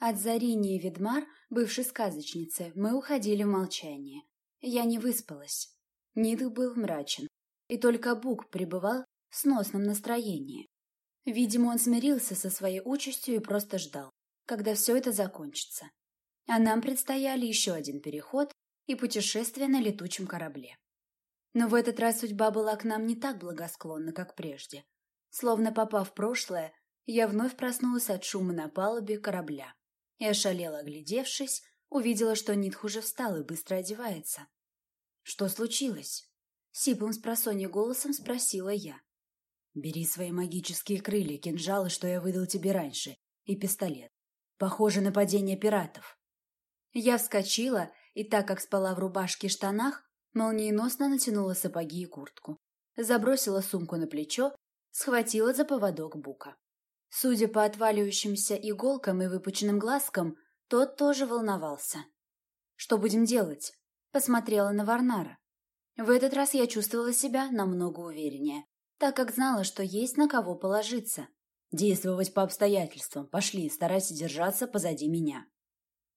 От Зарини и Ведмар, бывшей сказочницы, мы уходили в молчание. Я не выспалась. Нидх был мрачен, и только Бук пребывал в сносном настроении. Видимо, он смирился со своей участью и просто ждал, когда все это закончится. А нам предстояли еще один переход и путешествие на летучем корабле. Но в этот раз судьба была к нам не так благосклонна, как прежде. Словно попав в прошлое, я вновь проснулась от шума на палубе корабля и, ошалела оглядевшись, увидела, что Нитх уже встал и быстро одевается. «Что случилось?» — сиплым с голосом спросила я. «Бери свои магические крылья, кинжалы, что я выдал тебе раньше, и пистолет. Похоже на падение пиратов». Я вскочила и, так как спала в рубашке и штанах, молниеносно натянула сапоги и куртку. Забросила сумку на плечо, схватила за поводок бука. Судя по отваливающимся иголкам и выпученным глазкам, тот тоже волновался. «Что будем делать?» Посмотрела на Варнара. В этот раз я чувствовала себя намного увереннее, так как знала, что есть на кого положиться. Действовать по обстоятельствам. Пошли, старайся держаться позади меня.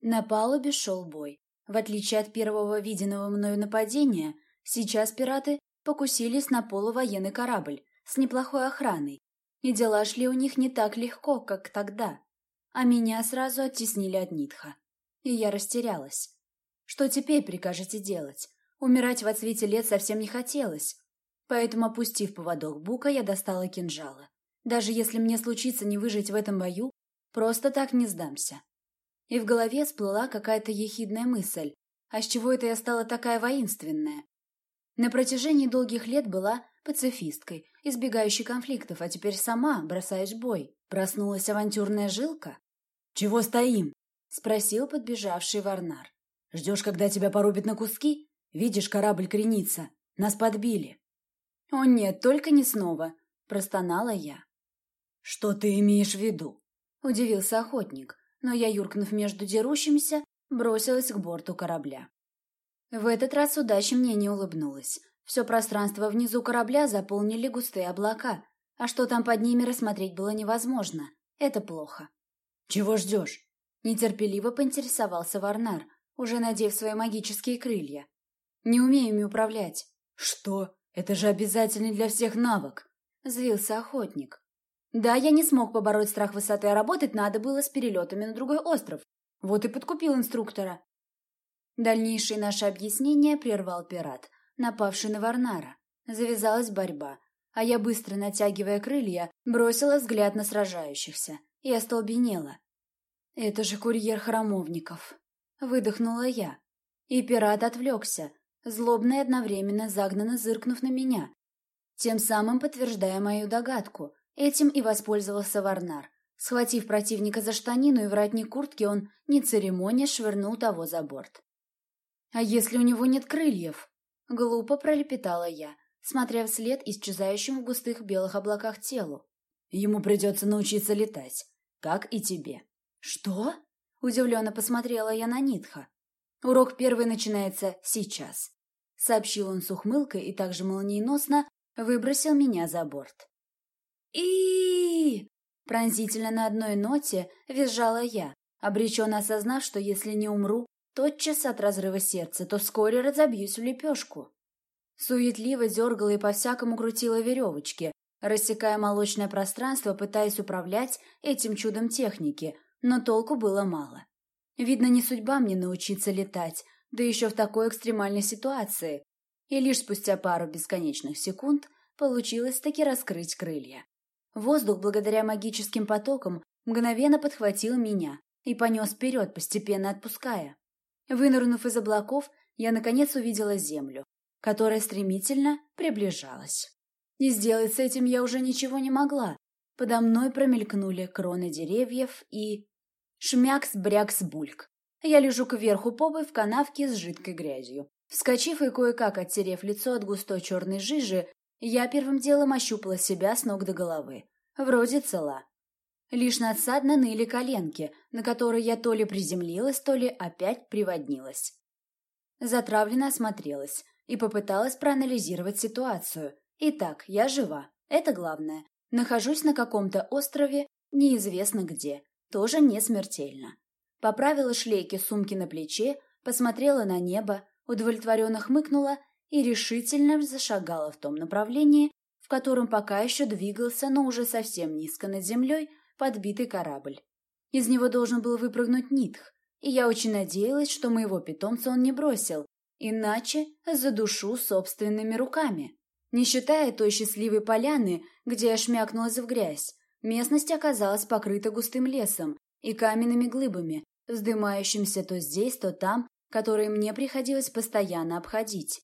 На палубе шел бой. В отличие от первого виденного мною нападения, сейчас пираты покусились на полувоенный корабль с неплохой охраной, и дела шли у них не так легко, как тогда. А меня сразу оттеснили от Нитха. И я растерялась. Что теперь прикажете делать? Умирать в отсвете лет совсем не хотелось. Поэтому, опустив поводок бука, я достала кинжала. Даже если мне случится не выжить в этом бою, просто так не сдамся. И в голове всплыла какая-то ехидная мысль. А с чего это я стала такая воинственная? На протяжении долгих лет была пацифисткой, избегающей конфликтов, а теперь сама бросаешь бой. Проснулась авантюрная жилка? «Чего стоим?» — спросил подбежавший Варнар. «Ждешь, когда тебя порубят на куски? Видишь, корабль кренится. Нас подбили». «О нет, только не снова», — простонала я. «Что ты имеешь в виду?» — удивился охотник, но я, юркнув между дерущимися, бросилась к борту корабля. В этот раз удача мне не улыбнулась. Все пространство внизу корабля заполнили густые облака, а что там под ними рассмотреть было невозможно. Это плохо. «Чего ждешь?» — нетерпеливо поинтересовался Варнар, уже надев свои магические крылья. «Не умею ими управлять». «Что? Это же обязательный для всех навык!» — злился охотник. «Да, я не смог побороть страх высоты, а работать надо было с перелетами на другой остров. Вот и подкупил инструктора». Дальнейшие наши объяснения прервал пират — напавший на Варнара. Завязалась борьба, а я, быстро натягивая крылья, бросила взгляд на сражающихся и остолбенела. «Это же курьер храмовников!» — выдохнула я. И пират отвлекся, злобно и одновременно загнанно зыркнув на меня, тем самым подтверждая мою догадку. Этим и воспользовался Варнар. Схватив противника за штанину и воротник куртки, он, не церемония, швырнул того за борт. «А если у него нет крыльев?» Глупо пролепетала я, смотря вслед исчезающему в густых белых облаках телу. Ему придется научиться летать, как и тебе. Что? Удивленно посмотрела я на Нитха. Урок первый начинается сейчас. Сообщил он с ухмылкой и также молниеносно выбросил меня за борт. и Пронзительно на одной ноте визжала я, обреченно осознав, что если не умру, Тотчас от разрыва сердца, то вскоре разобьюсь в лепешку. Суетливо дергала и по-всякому крутила веревочки, рассекая молочное пространство, пытаясь управлять этим чудом техники, но толку было мало. Видно, не судьба мне научиться летать, да еще в такой экстремальной ситуации. И лишь спустя пару бесконечных секунд получилось таки раскрыть крылья. Воздух, благодаря магическим потокам, мгновенно подхватил меня и понес вперед, постепенно отпуская. Вынырнув из облаков, я наконец увидела землю, которая стремительно приближалась. И сделать с этим я уже ничего не могла. Подо мной промелькнули кроны деревьев и... Шмякс-брякс-бульк. Я лежу кверху побой в канавке с жидкой грязью. Вскочив и кое-как оттерев лицо от густой черной жижи, я первым делом ощупала себя с ног до головы. Вроде цела. Лишь надсадно ныли коленки, на которые я то ли приземлилась, то ли опять приводнилась. Затравленно осмотрелась и попыталась проанализировать ситуацию. Итак, я жива, это главное. Нахожусь на каком-то острове, неизвестно где, тоже не смертельно. Поправила шлейки сумки на плече, посмотрела на небо, удовлетворенно хмыкнула и решительно зашагала в том направлении, в котором пока еще двигался, но уже совсем низко над землей, подбитый корабль. Из него должен был выпрыгнуть Нитх, и я очень надеялась, что моего питомца он не бросил, иначе задушу собственными руками. Не считая той счастливой поляны, где я шмякнулась в грязь, местность оказалась покрыта густым лесом и каменными глыбами, вздымающимся то здесь, то там, которые мне приходилось постоянно обходить.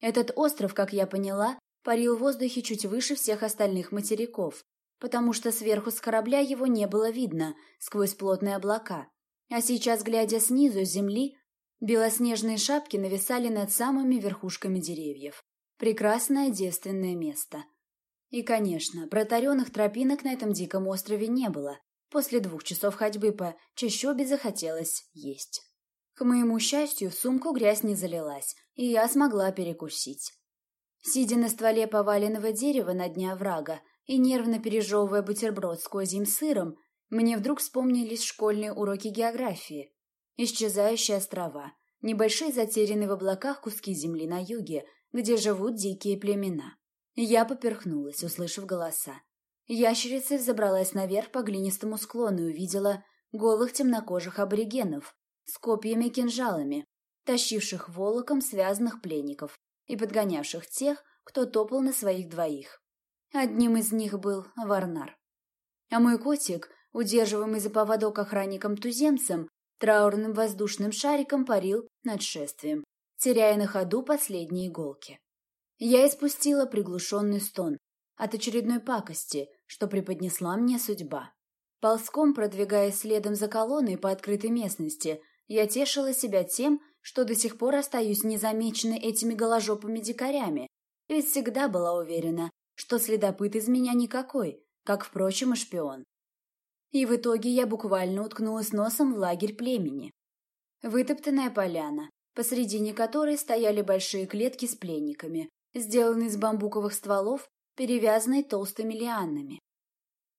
Этот остров, как я поняла, парил в воздухе чуть выше всех остальных материков, потому что сверху с корабля его не было видно сквозь плотные облака. А сейчас, глядя снизу с земли, белоснежные шапки нависали над самыми верхушками деревьев. Прекрасное девственное место. И, конечно, протаренных тропинок на этом диком острове не было. После двух часов ходьбы по чащобе захотелось есть. К моему счастью, в сумку грязь не залилась, и я смогла перекусить. Сидя на стволе поваленного дерева на дне оврага и нервно пережевывая бутерброд с козьим сыром, мне вдруг вспомнились школьные уроки географии. Исчезающие острова, небольшие затерянные в облаках куски земли на юге, где живут дикие племена. Я поперхнулась, услышав голоса. Ящерица забралась наверх по глинистому склону и увидела голых темнокожих аборигенов с копьями-кинжалами, тащивших волоком связанных пленников и подгонявших тех, кто топал на своих двоих. Одним из них был Варнар. А мой котик, удерживаемый за поводок охранником-туземцем, траурным воздушным шариком парил над шествием, теряя на ходу последние иголки. Я испустила приглушенный стон от очередной пакости, что преподнесла мне судьба. Ползком, продвигаясь следом за колонной по открытой местности, я тешила себя тем, что до сих пор остаюсь незамеченной этими голожопыми дикарями, ведь всегда была уверена, что следопыт из меня никакой, как, впрочем, и шпион. И в итоге я буквально уткнулась носом в лагерь племени. Вытоптанная поляна, посредине которой стояли большие клетки с пленниками, сделанные из бамбуковых стволов, перевязанные толстыми лианами.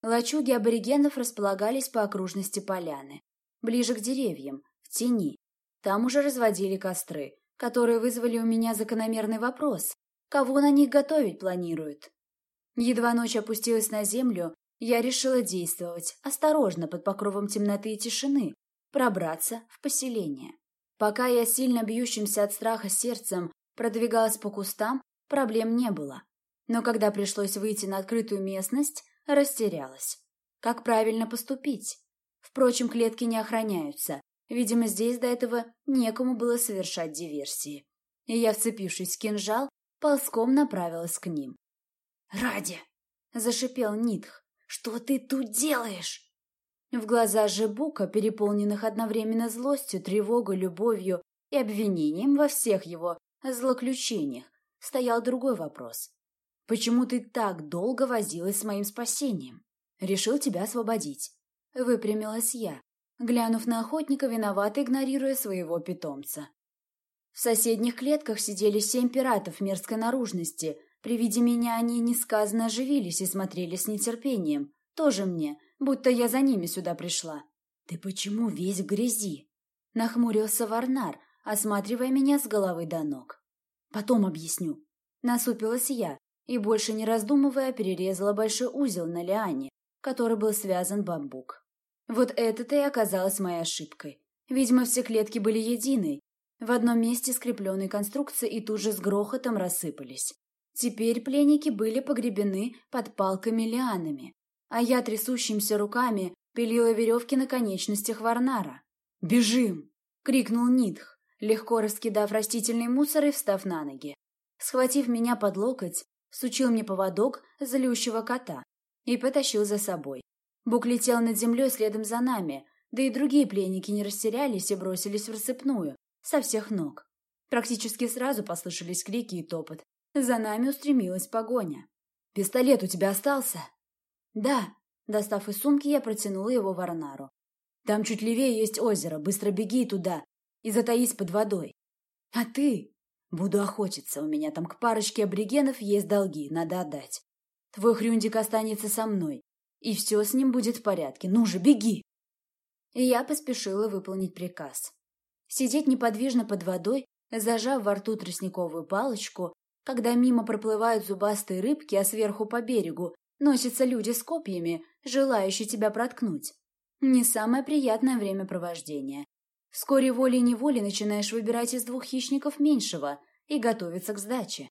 Лачуги аборигенов располагались по окружности поляны, ближе к деревьям, в тени. Там уже разводили костры, которые вызвали у меня закономерный вопрос, кого на них готовить планируют. Едва ночь опустилась на землю, я решила действовать осторожно под покровом темноты и тишины, пробраться в поселение. Пока я сильно бьющимся от страха сердцем продвигалась по кустам, проблем не было. Но когда пришлось выйти на открытую местность, растерялась. Как правильно поступить? Впрочем, клетки не охраняются. Видимо, здесь до этого некому было совершать диверсии. И я, вцепившись в кинжал, ползком направилась к ним. «Ради!» — зашипел Нитх. «Что ты тут делаешь?» В глазах же Бука, переполненных одновременно злостью, тревогой, любовью и обвинением во всех его злоключениях, стоял другой вопрос. «Почему ты так долго возилась с моим спасением? Решил тебя освободить». Выпрямилась я, глянув на охотника, виновато игнорируя своего питомца. В соседних клетках сидели семь пиратов мерзкой наружности. При виде меня они несказанно оживились и смотрели с нетерпением. Тоже мне, будто я за ними сюда пришла. «Ты почему весь в грязи?» — нахмурился Варнар, осматривая меня с головы до ног. «Потом объясню». Насупилась я и, больше не раздумывая, перерезала большой узел на лиане, который был связан бамбук. Вот это-то и оказалось моей ошибкой. Видимо, все клетки были единой, в одном месте скрепленной конструкции и тут же с грохотом рассыпались. Теперь пленники были погребены под палками-лианами, а я трясущимися руками пилила веревки на конечностях Варнара. «Бежим!» — крикнул Нитх, легко раскидав растительный мусор и встав на ноги. Схватив меня под локоть, сучил мне поводок злющего кота и потащил за собой. Бук летел над землей следом за нами, да и другие пленники не растерялись и бросились в рассыпную, со всех ног. Практически сразу послышались крики и топот. За нами устремилась погоня. «Пистолет у тебя остался?» «Да», — достав из сумки, я протянула его Варнару. «Там чуть левее есть озеро, быстро беги туда и затаись под водой. А ты?» «Буду охотиться, у меня там к парочке аборигенов есть долги, надо отдать. Твой хрюндик останется со мной, и все с ним будет в порядке. Ну же, беги!» и я поспешила выполнить приказ. Сидеть неподвижно под водой, зажав во рту тростниковую палочку, когда мимо проплывают зубастые рыбки, а сверху по берегу носятся люди с копьями, желающие тебя проткнуть. Не самое приятное времяпровождение. Вскоре волей-неволей начинаешь выбирать из двух хищников меньшего и готовиться к сдаче.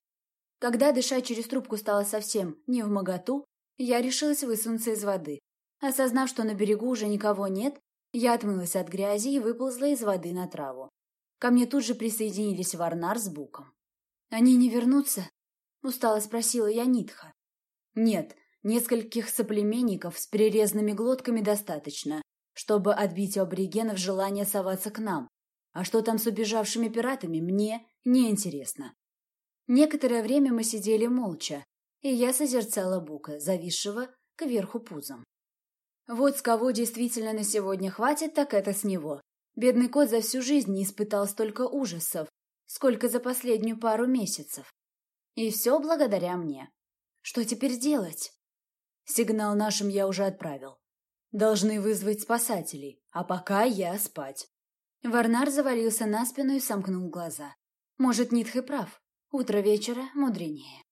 Когда дышать через трубку стало совсем не в моготу, я решилась высунуться из воды. Осознав, что на берегу уже никого нет, я отмылась от грязи и выползла из воды на траву. Ко мне тут же присоединились Варнар с Буком. «Они не вернутся?» — устало спросила я Нитха. «Нет, нескольких соплеменников с перерезанными глотками достаточно, чтобы отбить у аборигенов желание соваться к нам. А что там с убежавшими пиратами, мне неинтересно. Некоторое время мы сидели молча, и я созерцала Бука, зависшего кверху пузом. Вот с кого действительно на сегодня хватит, так это с него. Бедный кот за всю жизнь не испытал столько ужасов, сколько за последнюю пару месяцев. И все благодаря мне. Что теперь делать? Сигнал нашим я уже отправил. Должны вызвать спасателей, а пока я спать. Варнар завалился на спину и сомкнул глаза. Может, Нитх и прав. Утро вечера мудренее.